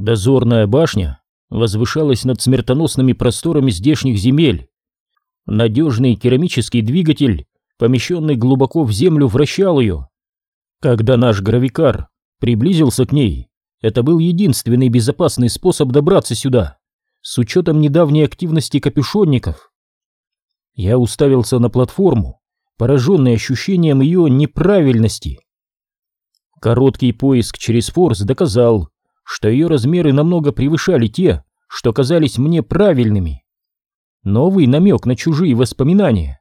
Дозорная башня возвышалась над смертоносными просторами здешних земель. Надежный керамический двигатель, помещенный глубоко в землю, вращал ее. Когда наш гравикар приблизился к ней, это был единственный безопасный способ добраться сюда, с учетом недавней активности капюшонников. Я уставился на платформу, пораженный ощущением ее неправильности. Короткий поиск через форс доказал, что ее размеры намного превышали те, что казались мне правильными. Новый намек на чужие воспоминания.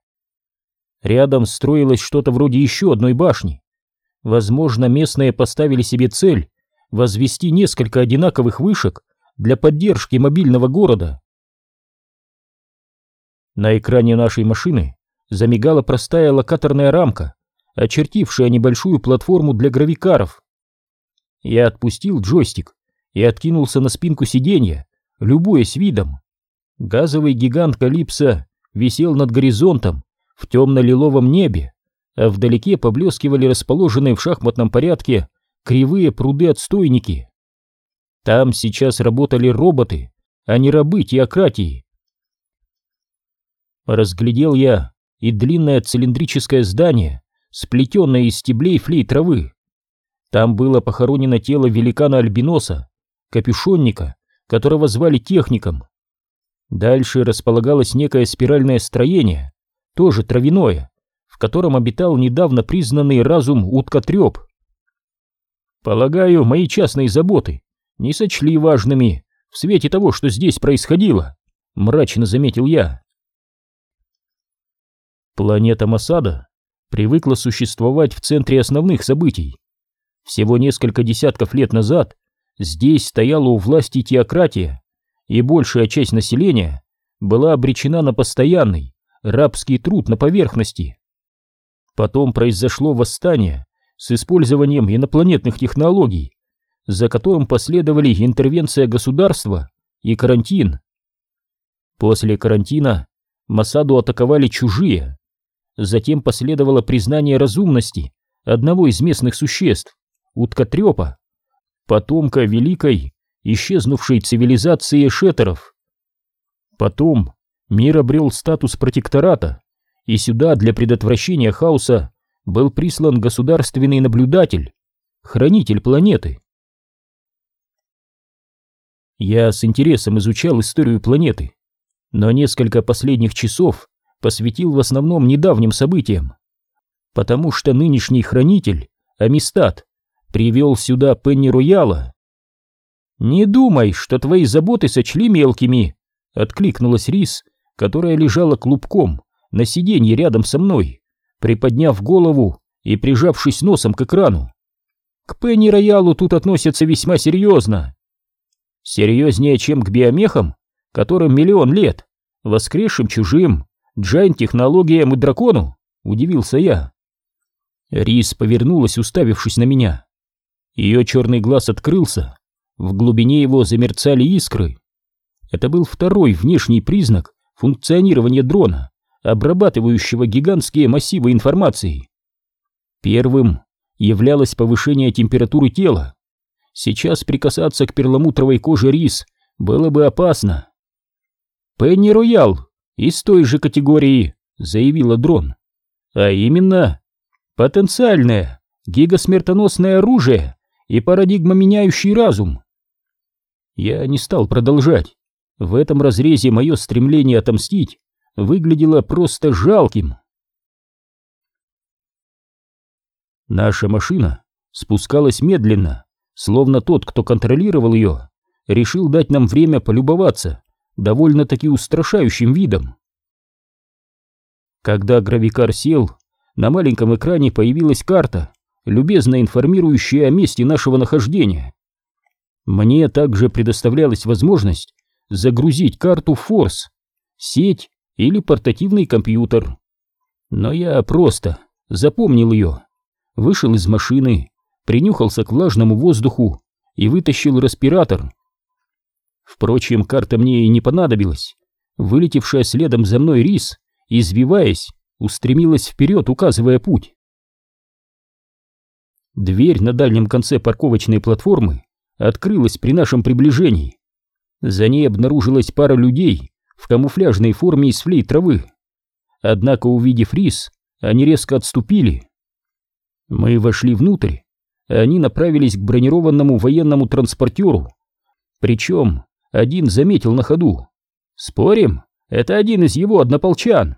Рядом строилось что-то вроде еще одной башни. Возможно, местные поставили себе цель возвести несколько одинаковых вышек для поддержки мобильного города. На экране нашей машины замигала простая локаторная рамка, очертившая небольшую платформу для гравикаров. Я отпустил джойстик и откинулся на спинку сиденья, любуясь видом. Газовый гигант Калипсо висел над горизонтом в темно-лиловом небе, а вдалеке поблескивали расположенные в шахматном порядке кривые пруды-отстойники. Там сейчас работали роботы, а не рабы теократии. Разглядел я и длинное цилиндрическое здание, сплетенное из стеблей флей травы. Там было похоронено тело великана-альбиноса, капюшонника, которого звали техником. Дальше располагалось некое спиральное строение, тоже травяное, в котором обитал недавно признанный разум уткотреп. Полагаю, мои частные заботы не сочли важными в свете того, что здесь происходило, мрачно заметил я. Планета Масада привыкла существовать в центре основных событий. Всего несколько десятков лет назад Здесь стояла у власти теократия, и большая часть населения была обречена на постоянный рабский труд на поверхности. Потом произошло восстание с использованием инопланетных технологий, за которым последовали интервенция государства и карантин. После карантина Масаду атаковали чужие. Затем последовало признание разумности одного из местных существ, уткотрепа, потомка великой, исчезнувшей цивилизации шетеров. Потом мир обрел статус протектората, и сюда для предотвращения хаоса был прислан государственный наблюдатель, хранитель планеты. Я с интересом изучал историю планеты, но несколько последних часов посвятил в основном недавним событиям, потому что нынешний хранитель, Амистад, привел сюда Пенни Рояла. «Не думай, что твои заботы сочли мелкими», — откликнулась Рис, которая лежала клубком на сиденье рядом со мной, приподняв голову и прижавшись носом к экрану. «К Пенни Роялу тут относятся весьма серьезно. Серьезнее, чем к биомехам, которым миллион лет, воскресшим чужим, джайн-технологиям и дракону», — удивился я. Рис повернулась, уставившись на меня. Ее черный глаз открылся, в глубине его замерцали искры. Это был второй внешний признак функционирования дрона, обрабатывающего гигантские массивы информации. Первым являлось повышение температуры тела. Сейчас прикасаться к перламутровой коже рис было бы опасно. «Пенни Роял из той же категории», — заявила дрон. «А именно, потенциальное гигасмертоносное оружие и парадигма, меняющий разум. Я не стал продолжать. В этом разрезе мое стремление отомстить выглядело просто жалким. Наша машина спускалась медленно, словно тот, кто контролировал ее, решил дать нам время полюбоваться довольно-таки устрашающим видом. Когда гравикар сел, на маленьком экране появилась карта, любезно информирующие о месте нашего нахождения. Мне также предоставлялась возможность загрузить карту в форс, сеть или портативный компьютер. Но я просто запомнил ее, вышел из машины, принюхался к влажному воздуху и вытащил респиратор. Впрочем, карта мне и не понадобилась. Вылетевшая следом за мной рис, извиваясь, устремилась вперед, указывая путь. Дверь на дальнем конце парковочной платформы открылась при нашем приближении. За ней обнаружилась пара людей в камуфляжной форме из флей травы. Однако, увидев рис, они резко отступили. Мы вошли внутрь, а они направились к бронированному военному транспортеру. Причем один заметил на ходу. «Спорим, это один из его однополчан!»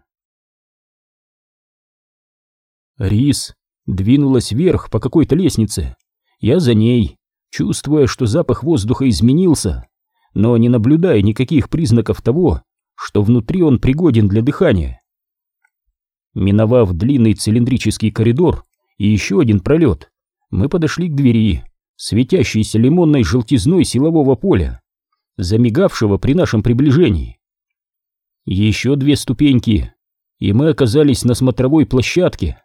Рис двинулась вверх по какой-то лестнице. Я за ней, чувствуя, что запах воздуха изменился, но не наблюдая никаких признаков того, что внутри он пригоден для дыхания. Миновав длинный цилиндрический коридор и еще один пролет, мы подошли к двери, светящейся лимонной желтизной силового поля, замигавшего при нашем приближении. Еще две ступеньки, и мы оказались на смотровой площадке.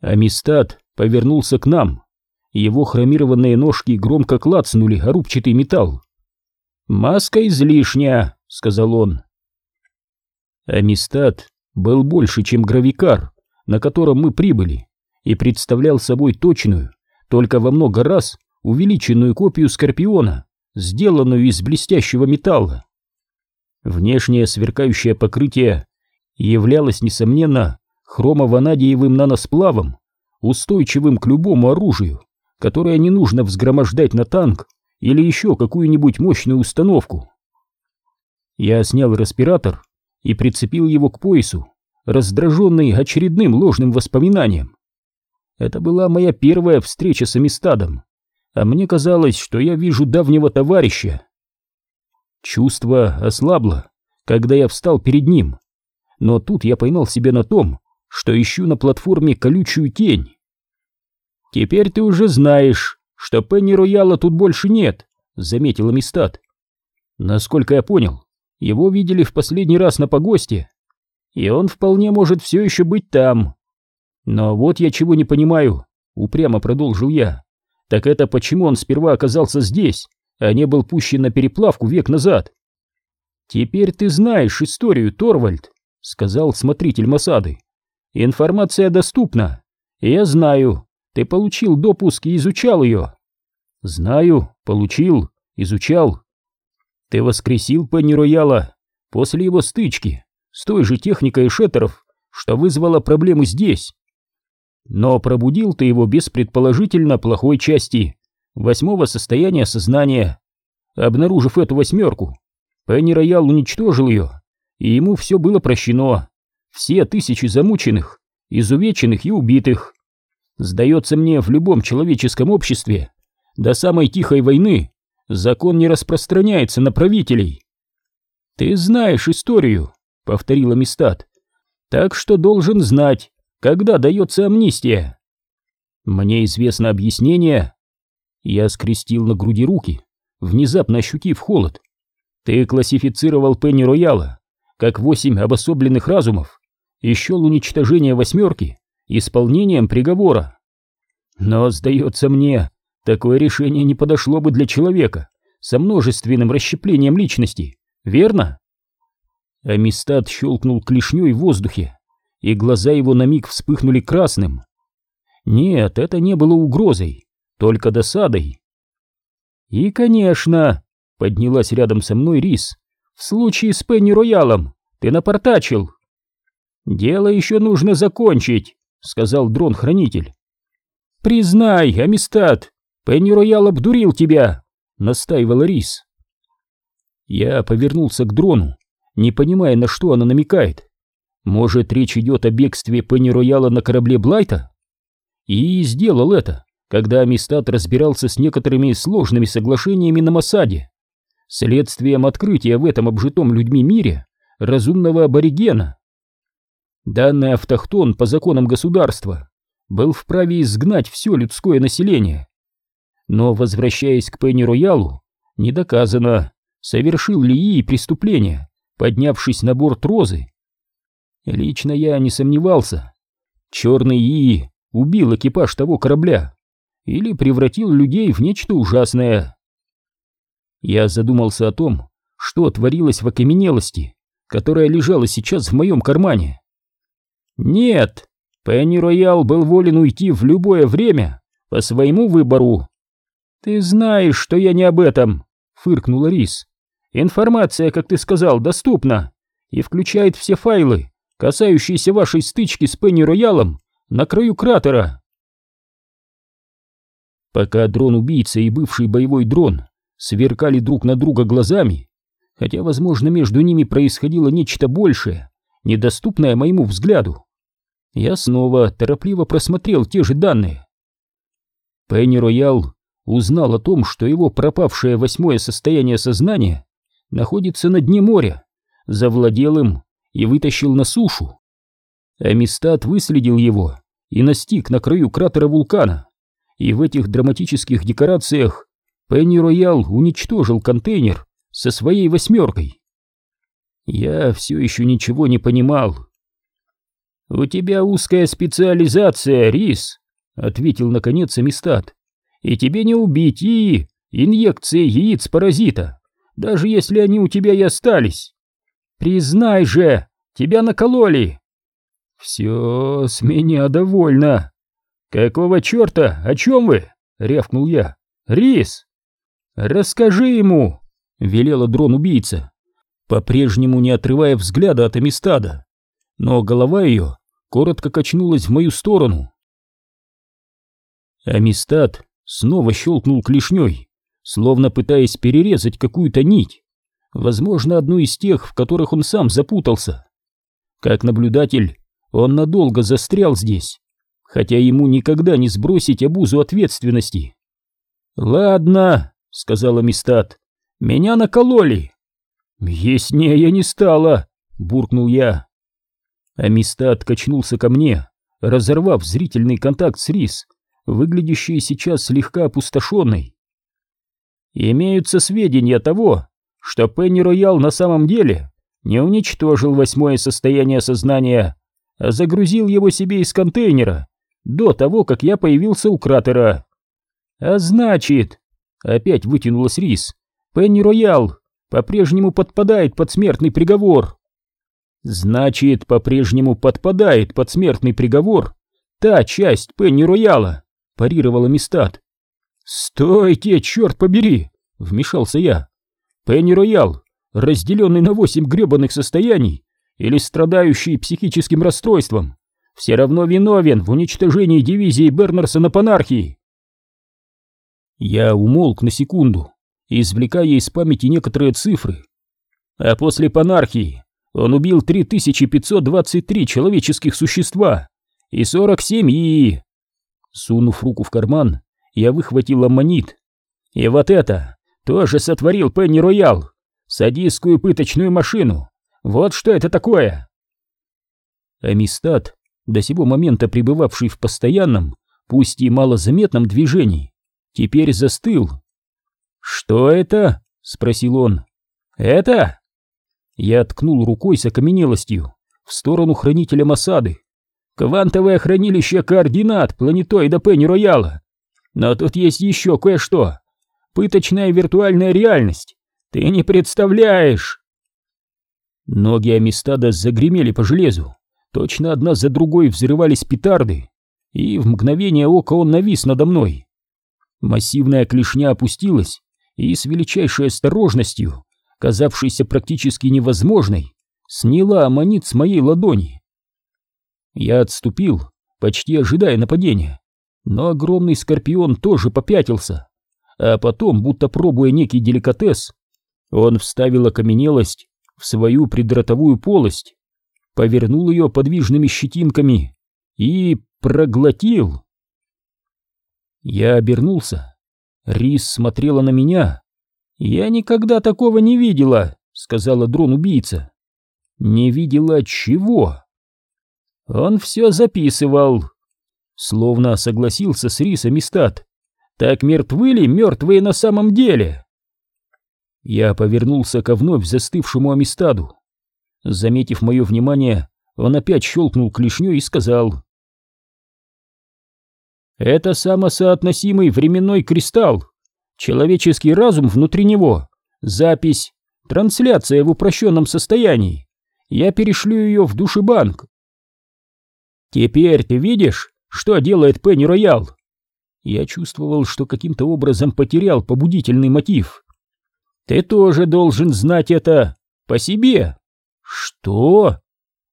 Амистад повернулся к нам, его хромированные ножки громко клацнули о рубчатый металл. «Маска излишняя», — сказал он. Амистад был больше, чем гравикар, на котором мы прибыли, и представлял собой точную, только во много раз увеличенную копию Скорпиона, сделанную из блестящего металла. Внешнее сверкающее покрытие являлось, несомненно, хромованадиевым наносплавом, устойчивым к любому оружию, которое не нужно взгромождать на танк или еще какую-нибудь мощную установку. Я снял респиратор и прицепил его к поясу, раздраженный очередным ложным воспоминанием. Это была моя первая встреча с Амистадом, а мне казалось, что я вижу давнего товарища. Чувство ослабло, когда я встал перед ним, но тут я поймал себя на том, что ищу на платформе колючую тень. «Теперь ты уже знаешь, что Пенни Рояла тут больше нет», — заметил Амистад. «Насколько я понял, его видели в последний раз на погосте, и он вполне может все еще быть там. Но вот я чего не понимаю, упрямо продолжил я. Так это почему он сперва оказался здесь, а не был пущен на переплавку век назад? Теперь ты знаешь историю, Торвальд, сказал смотритель Масады. Информация доступна. Я знаю, ты получил допуск и изучал ее. Знаю, получил, изучал. Ты воскресил Пенни Рояла после его стычки с той же техникой шеттеров, что вызвало проблемы здесь. Но пробудил ты его без предположительно плохой части, восьмого состояния сознания. Обнаружив эту восьмерку, Пенни Роял уничтожил ее, и ему все было прощено. Все тысячи замученных, изувеченных и убитых. Сдается мне, в любом человеческом обществе, до самой тихой войны, закон не распространяется на правителей. Ты знаешь историю, — повторила Мистат. «Так что должен знать, когда дается амнистия». «Мне известно объяснение». Я скрестил на груди руки, внезапно ощутив холод. «Ты классифицировал Пенни Рояла как восемь обособленных разумов и счел уничтожение восьмерки исполнением приговора. Но, сдается мне, такое решение не подошло бы для человека со множественным расщеплением личности, верно?» Амистад щелкнул клешней в воздухе, и глаза его на миг вспыхнули красным. Нет, это не было угрозой, только досадой. И, конечно, поднялась рядом со мной Рис, в случае с Пенни Роялом ты напортачил. Дело еще нужно закончить, сказал дрон-хранитель. Признай, Амистад, Пенни Роял обдурил тебя, настаивала Рис. Я повернулся к дрону не понимая, на что она намекает. Может, речь идет о бегстве Пенни Рояла на корабле Блайта? И сделал это, когда Амистад разбирался с некоторыми сложными соглашениями на Масаде, следствием открытия в этом обжитом людьми мире разумного аборигена. Данный автохтон по законам государства был вправе изгнать все людское население. Но, возвращаясь к Пенни Роялу, не доказано, совершил ли ей преступление поднявшись на борт Розы. Лично я не сомневался. Черный И убил экипаж того корабля или превратил людей в нечто ужасное. Я задумался о том, что творилось в окаменелости, которая лежала сейчас в моем кармане. Нет, Пенни Роял был волен уйти в любое время по своему выбору. Ты знаешь, что я не об этом, фыркнула Рис. Информация, как ты сказал, доступна и включает все файлы, касающиеся вашей стычки с Пенни Роялом на краю кратера. Пока дрон-убийца и бывший боевой дрон сверкали друг на друга глазами, хотя, возможно, между ними происходило нечто большее, недоступное моему взгляду, я снова торопливо просмотрел те же данные. Пенни Роял узнал о том, что его пропавшее восьмое состояние сознания находится на дне моря, завладел им и вытащил на сушу. Амистад выследил его и настиг на краю кратера вулкана, и в этих драматических декорациях Пенни Роял уничтожил контейнер со своей восьмеркой. Я все еще ничего не понимал. «У тебя узкая специализация, Рис», — ответил наконец Амистад. «И тебе не убить и инъекции яиц-паразита, даже если они у тебя и остались. Признай же, тебя накололи!» «Все с меня довольно!» «Какого черта? О чем вы?» — рявкнул я. «Рис!» «Расскажи ему!» — велела дрон-убийца, по-прежнему не отрывая взгляда от Амистада. Но голова ее коротко качнулась в мою сторону. Амистад снова щелкнул клешней, словно пытаясь перерезать какую-то нить, возможно, одну из тех, в которых он сам запутался. Как наблюдатель, он надолго застрял здесь, хотя ему никогда не сбросить обузу ответственности. «Ладно», — сказала Мистат, — «меня накололи». «Яснее не стало», — буркнул я. Амистад качнулся ко мне, разорвав зрительный контакт с Рис, выглядящей сейчас слегка опустошенной. «Имеются сведения того, что Пенни Роял на самом деле не уничтожил восьмое состояние сознания, а загрузил его себе из контейнера до того, как я появился у кратера. А значит, опять вытянулась Рис, Пенни Роял по-прежнему подпадает под смертный приговор. Значит, по-прежнему подпадает под смертный приговор та часть Пенни Рояла, парировала Мистат. Стойте, черт побери, вмешался я. Пенни Роял, разделенный на восемь гребаных состояний или страдающий психическим расстройством, все равно виновен в уничтожении дивизии Бернерса на Панархии. Я умолк на секунду, извлекая из памяти некоторые цифры. А после Панархии он убил 3523 человеческих существа и 47 и... Сунув руку в карман, я выхватил аммонит. И вот это тоже сотворил Пенни Роял. Садистскую пыточную машину. Вот что это такое. Амистад, до сего момента пребывавший в постоянном, пусть и малозаметном движении, теперь застыл. «Что это?» — спросил он. «Это?» Я ткнул рукой с окаменелостью в сторону хранителя Масады. Квантовое хранилище координат планетоида Пенни-Рояла. Но тут есть еще кое-что. Пыточная виртуальная реальность. Ты не представляешь. Ноги Амистада загремели по железу. Точно одна за другой взрывались петарды. И в мгновение ока он навис надо мной. Массивная клешня опустилась и с величайшей осторожностью казавшейся практически невозможной, сняла аммонит с моей ладони. Я отступил, почти ожидая нападения, но огромный скорпион тоже попятился, а потом, будто пробуя некий деликатес, он вставил окаменелость в свою предротовую полость, повернул ее подвижными щетинками и проглотил. Я обернулся. Рис смотрела на меня, «Я никогда такого не видела», — сказала дрон-убийца. «Не видела чего?» Он все записывал. Словно согласился с Рисом Истат. Так мертвы ли мертвые на самом деле? Я повернулся ко вновь застывшему Амистаду. Заметив мое внимание, он опять щелкнул клешней и сказал. «Это самосоотносимый временной кристалл. Человеческий разум внутри него. Запись. Трансляция в упрощенном состоянии. Я перешлю ее в душебанк. Теперь ты видишь, что делает Пенни Роял? Я чувствовал, что каким-то образом потерял побудительный мотив. «Ты тоже должен знать это по себе». «Что?»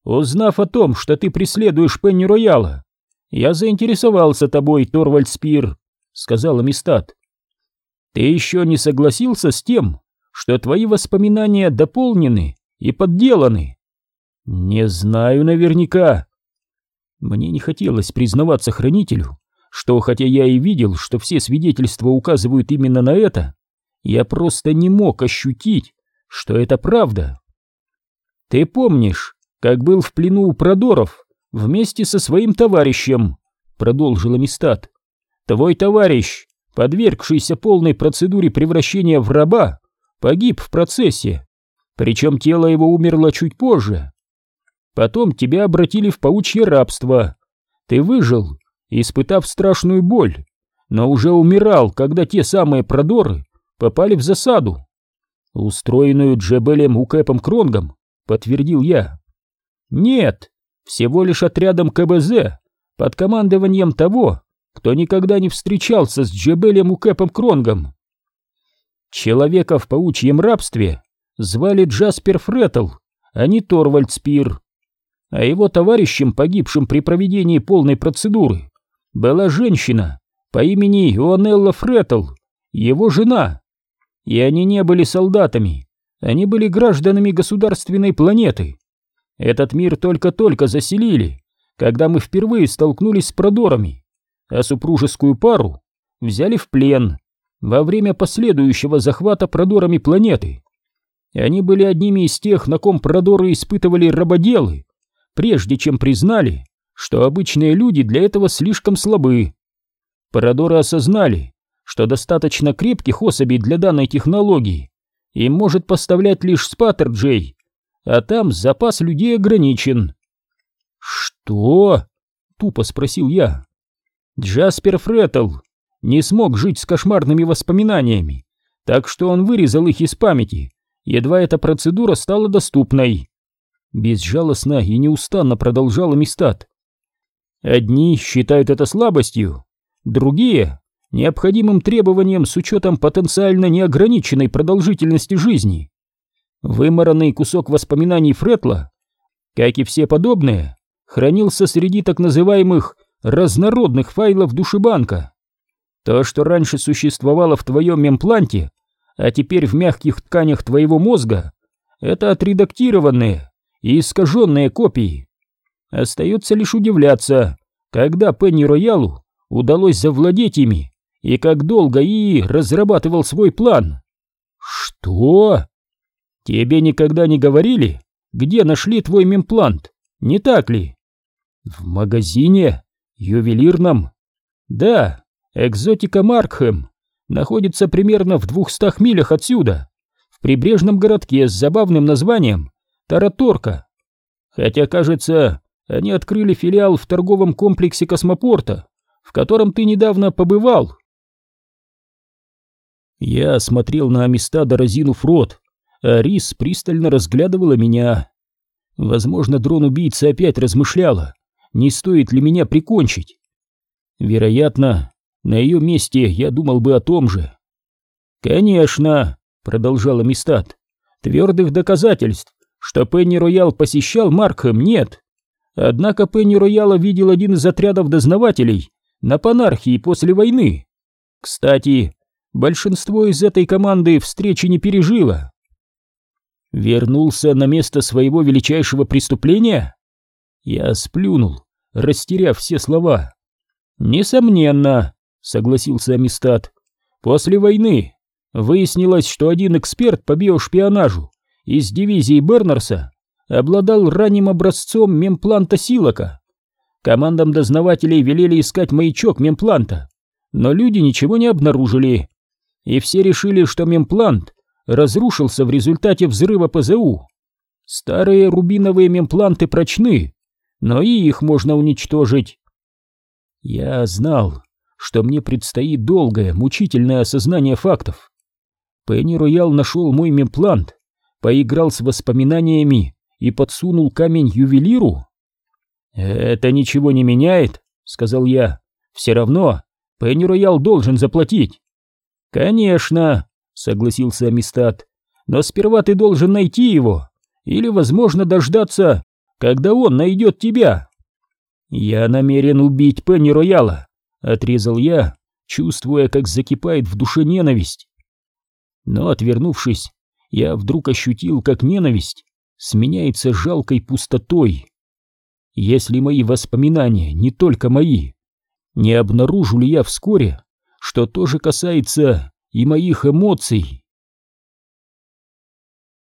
«Узнав о том, что ты преследуешь Пенни Рояла, я заинтересовался тобой, Торвальд Спир», — сказал Амистад. «Ты еще не согласился с тем, что твои воспоминания дополнены и подделаны?» «Не знаю наверняка». Мне не хотелось признаваться хранителю, что хотя я и видел, что все свидетельства указывают именно на это, я просто не мог ощутить, что это правда. Ты помнишь, как был в плену у Продоров вместе со своим товарищем, продолжил Амистад. Твой товарищ, подвергшийся полной процедуре превращения в раба, погиб в процессе, причем тело его умерло чуть позже. Потом тебя обратили в паучье рабство. Ты выжил, испытав страшную боль, но уже умирал, когда те самые продоры попали в засаду. Устроенную Джебелем Укэпом Кронгом, подтвердил я. Нет, всего лишь отрядом КБЗ под командованием того, кто никогда не встречался с Джебелем Укэпом Кронгом. Человека в паучьем рабстве звали Джаспер Фретл, а не Торвальд Спир. А его товарищем, погибшим при проведении полной процедуры, была женщина по имени Ионелла Фретл, его жена. И они не были солдатами, они были гражданами государственной планеты. Этот мир только-только заселили, когда мы впервые столкнулись с продорами, а супружескую пару взяли в плен во время последующего захвата продорами планеты. Они были одними из тех, на ком продоры испытывали рабоделы, прежде чем признали, что обычные люди для этого слишком слабы. Продоры осознали, что достаточно крепких особей для данной технологии им может поставлять лишь Спаттерджей, а там запас людей ограничен. «Что?» — тупо спросил я. Джаспер Фреттл не смог жить с кошмарными воспоминаниями, так что он вырезал их из памяти, едва эта процедура стала доступной. Безжалостно и неустанно продолжал Мистат. Одни считают это слабостью, другие — необходимым требованием с учетом потенциально неограниченной продолжительности жизни. Вымаранный кусок воспоминаний Фретла, как и все подобные, хранился среди так называемых разнородных файлов душебанка. То, что раньше существовало в твоем мемпланте, а теперь в мягких тканях твоего мозга, это отредактированные и искаженные копии. Остается лишь удивляться, когда Пенни Роялу удалось завладеть ими и как долго И разрабатывал свой план. Что? Тебе никогда не говорили, где нашли твой мемплант, не так ли? В магазине, ювелирном. Да, экзотика Маркхэм находится примерно в двухстах милях отсюда, в прибрежном городке с забавным названием Тараторка. Хотя, кажется, они открыли филиал в торговом комплексе космопорта, в котором ты недавно побывал. Я смотрел на Амистада, разинув рот, а Рис пристально разглядывала меня. Возможно, дрон-убийца опять размышляла, не стоит ли меня прикончить. Вероятно, на ее месте я думал бы о том же. «Конечно», — продолжала Мистат, — «твердых доказательств, что Пенни Роял посещал Маркхэм, нет. Однако Пенни Рояла видел один из отрядов дознавателей на Панархии после войны. Кстати, большинство из этой команды встречи не пережило. Вернулся на место своего величайшего преступления? Я сплюнул, растеряв все слова. Несомненно, согласился Амистад. После войны выяснилось, что один эксперт по биошпионажу из дивизии Бернерса обладал ранним образцом мемпланта Силока. Командам дознавателей велели искать маячок мемпланта, но люди ничего не обнаружили. И все решили, что мемплант разрушился в результате взрыва ПЗУ. Старые рубиновые мемпланты прочны, но и их можно уничтожить. Я знал, что мне предстоит долгое, мучительное осознание фактов. Пенни Роял нашел мой мемплант, поиграл с воспоминаниями и подсунул камень ювелиру. «Это ничего не меняет», — сказал я. «Все равно Пенни Роял должен заплатить. Конечно, согласился Амистад, но сперва ты должен найти его, или, возможно, дождаться, когда он найдет тебя. Я намерен убить Пенни Рояла, отрезал я, чувствуя, как закипает в душе ненависть. Но, отвернувшись, я вдруг ощутил, как ненависть сменяется жалкой пустотой. Если мои воспоминания не только мои, не обнаружу ли я вскоре, что тоже касается и моих эмоций?